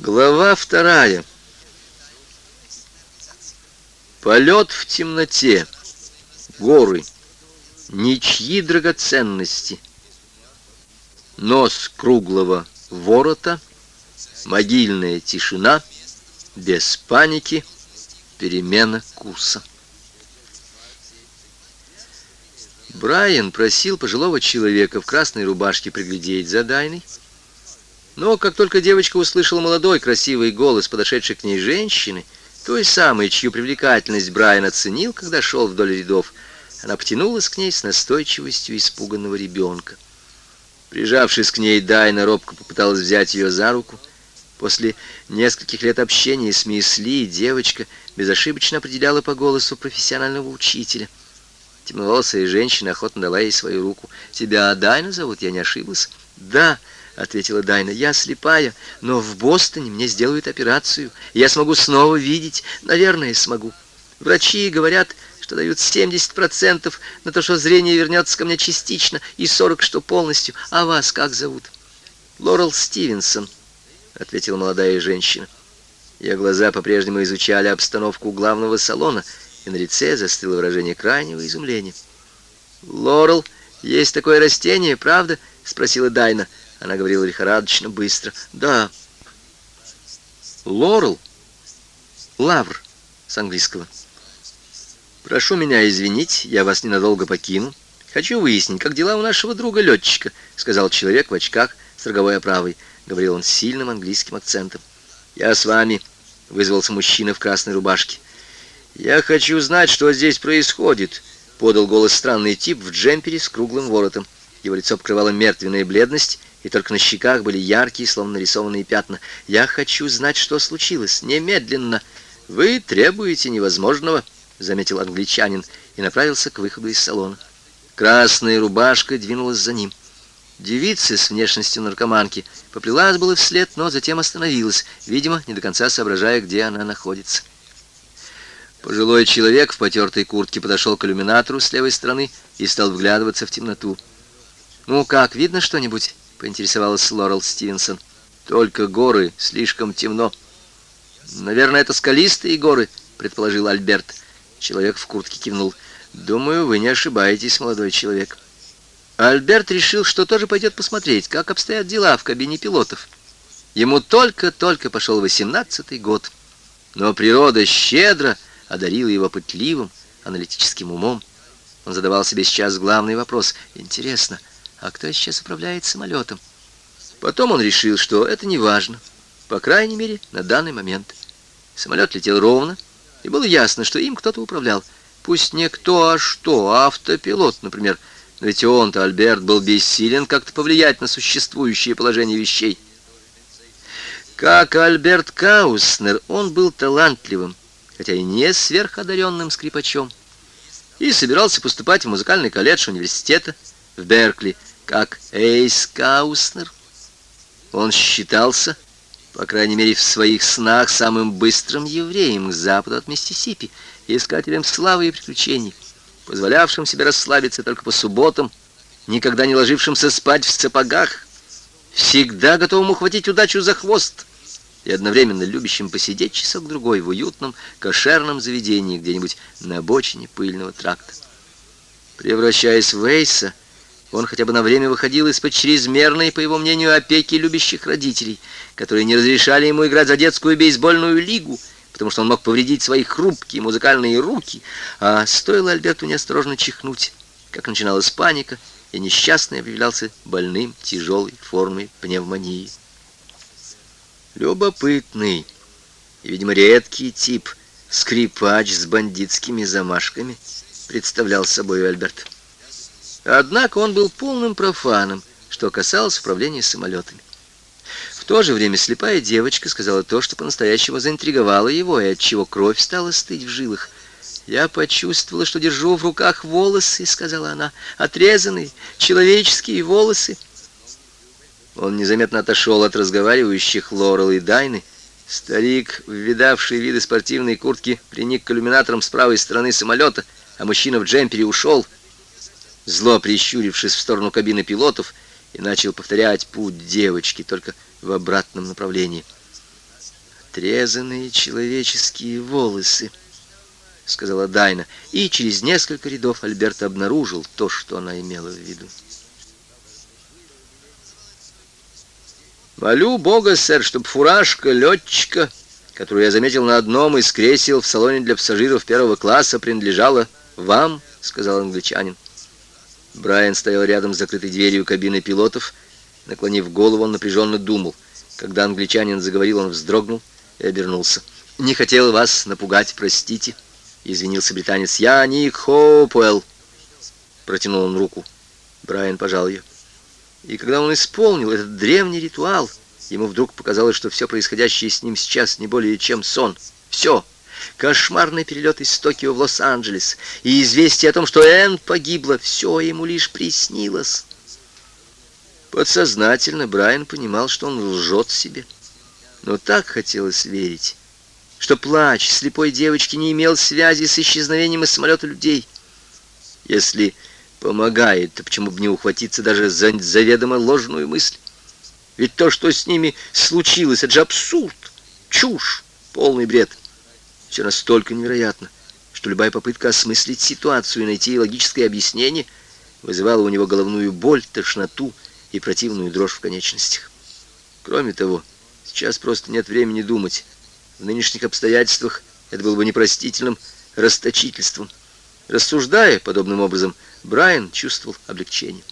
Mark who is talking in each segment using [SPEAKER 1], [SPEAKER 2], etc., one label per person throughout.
[SPEAKER 1] Глава вторая. Полет в темноте. Горы. Ничьи драгоценности. Нос круглого ворота. Могильная тишина. Без паники. Перемена курса. Брайан просил пожилого человека в красной рубашке приглядеть за Дайной. Но как только девочка услышала молодой красивый голос подошедшей к ней женщины, той самой, чью привлекательность Брайан оценил, когда шел вдоль рядов, она потянулась к ней с настойчивостью испуганного ребенка. Прижавшись к ней, Дайна робко попыталась взять ее за руку. После нескольких лет общения с мисс девочка безошибочно определяла по голосу профессионального учителя. Темноволосая женщина охотно дала ей свою руку. «Тебя Дайна зовут, я не ошиблась?» «Да», — ответила Дайна. «Я слепая, но в Бостоне мне сделают операцию. Я смогу снова видеть. Наверное, смогу. Врачи говорят, что дают 70% на то, что зрение вернется ко мне частично, и 40%, что полностью. А вас как зовут?» «Лорел Стивенсон», — ответила молодая женщина. Ее глаза по-прежнему изучали обстановку главного салона, и на лице застыло выражение крайнего изумления. «Лорел, есть такое растение, правда?» — спросила Дайна. Она говорила лихорадочно, быстро. «Да». «Лорел?» «Лавр» с английского. «Прошу меня извинить, я вас ненадолго покину. Хочу выяснить, как дела у нашего друга-летчика», — сказал человек в очках с роговой оправой. Говорил он с сильным английским акцентом. «Я с вами», — вызвался мужчина в красной рубашке. «Я хочу знать, что здесь происходит», — подал голос странный тип в джемпере с круглым воротом. Его лицо покрывала мертвенная бледность, и только на щеках были яркие, словно нарисованные пятна. «Я хочу знать, что случилось. Немедленно!» «Вы требуете невозможного», — заметил англичанин и направился к выходу из салона. Красная рубашка двинулась за ним. Девица с внешностью наркоманки поплелась было вслед, но затем остановилась, видимо, не до конца соображая, где она находится. Пожилой человек в потертой куртке подошел к иллюминатору с левой стороны и стал вглядываться в темноту. «Ну как, видно что-нибудь?» — поинтересовалась Лорел Стивенсон. «Только горы, слишком темно». «Наверное, это скалистые горы», — предположил Альберт. Человек в куртке кивнул. «Думаю, вы не ошибаетесь, молодой человек». Альберт решил, что тоже пойдет посмотреть, как обстоят дела в кабине пилотов. Ему только-только пошел восемнадцатый год, но природа щедро одарила его пытливым, аналитическим умом. Он задавал себе сейчас главный вопрос. Интересно, — а кто сейчас управляет самолетом? Потом он решил, что это не важно, по крайней мере, на данный момент. Самолет летел ровно, и было ясно, что им кто-то управлял. Пусть не кто, а что, автопилот, например. Но ведь он-то, Альберт, был бессилен как-то повлиять на существующее положение вещей. Как Альберт Кауснер, он был талантливым, хотя и не сверходаренным скрипачом, и собирался поступать в музыкальный колледж университета в Беркли, как Эйс Кауснер. Он считался, по крайней мере в своих снах, самым быстрым евреем к западу от Миссисипи, искателем славы и приключений, позволявшим себе расслабиться только по субботам, никогда не ложившимся спать в сапогах, всегда готовым ухватить удачу за хвост и одновременно любящим посидеть часок-другой в уютном кошерном заведении где-нибудь на обочине пыльного тракта. Превращаясь в Эйса, он хотя бы на время выходил из-под чрезмерной, по его мнению, опеки любящих родителей, которые не разрешали ему играть за детскую бейсбольную лигу, потому что он мог повредить свои хрупкие музыкальные руки, а стоило Альберту неосторожно чихнуть, как начиналась паника, и несчастный объявлялся больным тяжелой формой пневмонии. Любопытный и, видимо, редкий тип, скрипач с бандитскими замашками, представлял собой Альберт. Однако он был полным профаном, что касалось управления самолетами. В то же время слепая девочка сказала то, что по-настоящему заинтриговало его, и от чего кровь стала стыть в жилах. «Я почувствовала, что держу в руках волосы», — сказала она, — «отрезанные, человеческие волосы». Он незаметно отошел от разговаривающих Лорел и Дайны. Старик, видавший виды спортивной куртки, приник к иллюминаторам с правой стороны самолета, а мужчина в джемпере ушел — зло прищурившись в сторону кабины пилотов, и начал повторять путь девочки, только в обратном направлении. отрезанные человеческие волосы, сказала Дайна, и через несколько рядов Альберт обнаружил то, что она имела в виду. Молю Бога, сэр, чтобы фуражка летчика, которую я заметил на одном из кресел в салоне для пассажиров первого класса, принадлежала вам, сказал англичанин. Брайан стоял рядом с закрытой дверью кабины пилотов. Наклонив голову, он напряженно думал. Когда англичанин заговорил, он вздрогнул и обернулся. «Не хотел вас напугать, простите», — извинился британец. «Я Ник Хоупуэлл». Протянул он руку. Брайан пожал ее. И когда он исполнил этот древний ритуал, ему вдруг показалось, что все происходящее с ним сейчас не более чем сон. Все. Кошмарный перелет из Токио в Лос-Анджелес и известие о том, что Энн погибла, все ему лишь приснилось. Подсознательно Брайан понимал, что он лжет себе. Но так хотелось верить, что плач слепой девочки не имел связи с исчезновением из самолета людей. Если помогает, то почему бы не ухватиться даже за заведомо ложную мысль? Ведь то, что с ними случилось, это же абсурд, чушь, полный бред. Все настолько невероятно, что любая попытка осмыслить ситуацию и найти логическое объяснение вызывала у него головную боль, тошноту и противную дрожь в конечностях. Кроме того, сейчас просто нет времени думать. В нынешних обстоятельствах это было бы непростительным расточительством. Рассуждая подобным образом, Брайан чувствовал облегчение.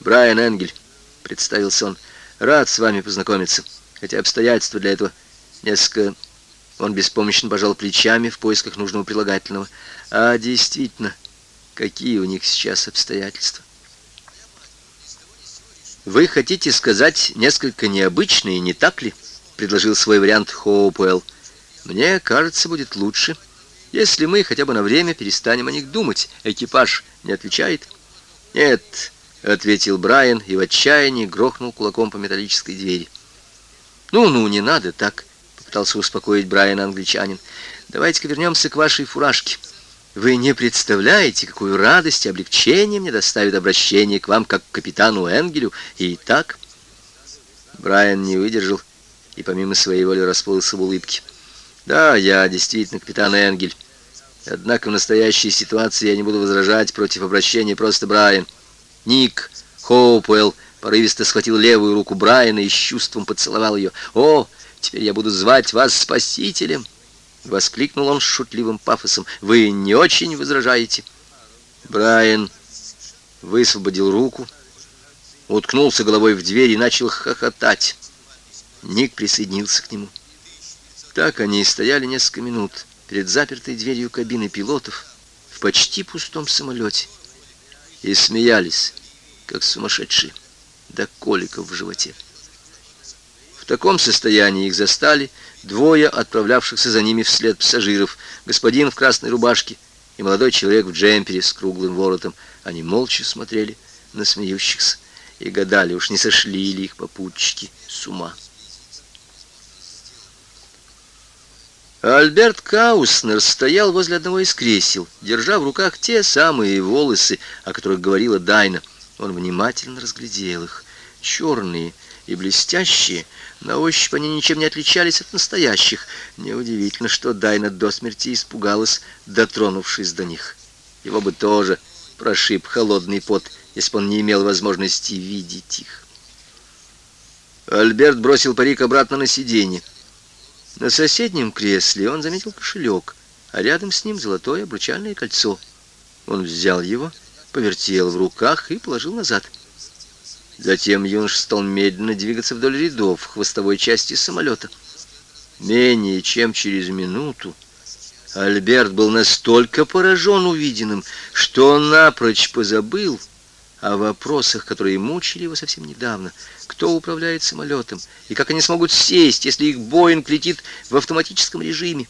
[SPEAKER 1] «Брайан Энгель», — представился он, — «рад с вами познакомиться, хотя обстоятельства для этого несколько...» Он беспомощно пожал плечами в поисках нужного прилагательного. «А действительно, какие у них сейчас обстоятельства?» «Вы хотите сказать несколько необычные, не так ли?» — предложил свой вариант Хоупуэлл. «Мне кажется, будет лучше, если мы хотя бы на время перестанем о них думать. Экипаж не отвечает?» «Нет», — ответил Брайан и в отчаянии грохнул кулаком по металлической двери. «Ну-ну, не надо так», — попытался успокоить Брайан англичанин. «Давайте-ка вернемся к вашей фуражке. Вы не представляете, какую радость и облегчение мне доставит обращение к вам, как к капитану Энгелю. И так...» Брайан не выдержал и помимо своей воли расплылся в улыбке. «Да, я действительно капитан Энгель». Однако в настоящей ситуации я не буду возражать против обращения просто Брайан. Ник Хоупуэлл порывисто схватил левую руку Брайана и с чувством поцеловал ее. «О, теперь я буду звать вас спасителем!» Воскликнул он с шутливым пафосом. «Вы не очень возражаете?» Брайан высвободил руку, уткнулся головой в дверь и начал хохотать. Ник присоединился к нему. Так они и стояли несколько минут перед запертой дверью кабины пилотов в почти пустом самолете и смеялись, как сумасшедшие, до коликов в животе. Таком состоянии их застали двое отправлявшихся за ними вслед пассажиров, господин в красной рубашке и молодой человек в джемпере с круглым воротом. Они молча смотрели на смеющихся и гадали, уж не сошли ли их попутчики с ума. Альберт Кауснер стоял возле одного из кресел, держа в руках те самые волосы, о которых говорила Дайна. Он внимательно разглядел их. Черные и блестящие, на ощупь они ничем не отличались от настоящих. Неудивительно, что Дайна до смерти испугалась, дотронувшись до них. Его бы тоже прошиб холодный пот, если бы он не имел возможности видеть их. Альберт бросил парик обратно на сиденье. На соседнем кресле он заметил кошелек, а рядом с ним золотое обручальное кольцо. Он взял его, повертел в руках и положил назад. Затем юнош стал медленно двигаться вдоль рядов хвостовой части самолета. Менее чем через минуту Альберт был настолько поражен увиденным, что он напрочь позабыл о вопросах, которые мучили его совсем недавно. Кто управляет самолетом и как они смогут сесть, если их Боинг летит в автоматическом режиме?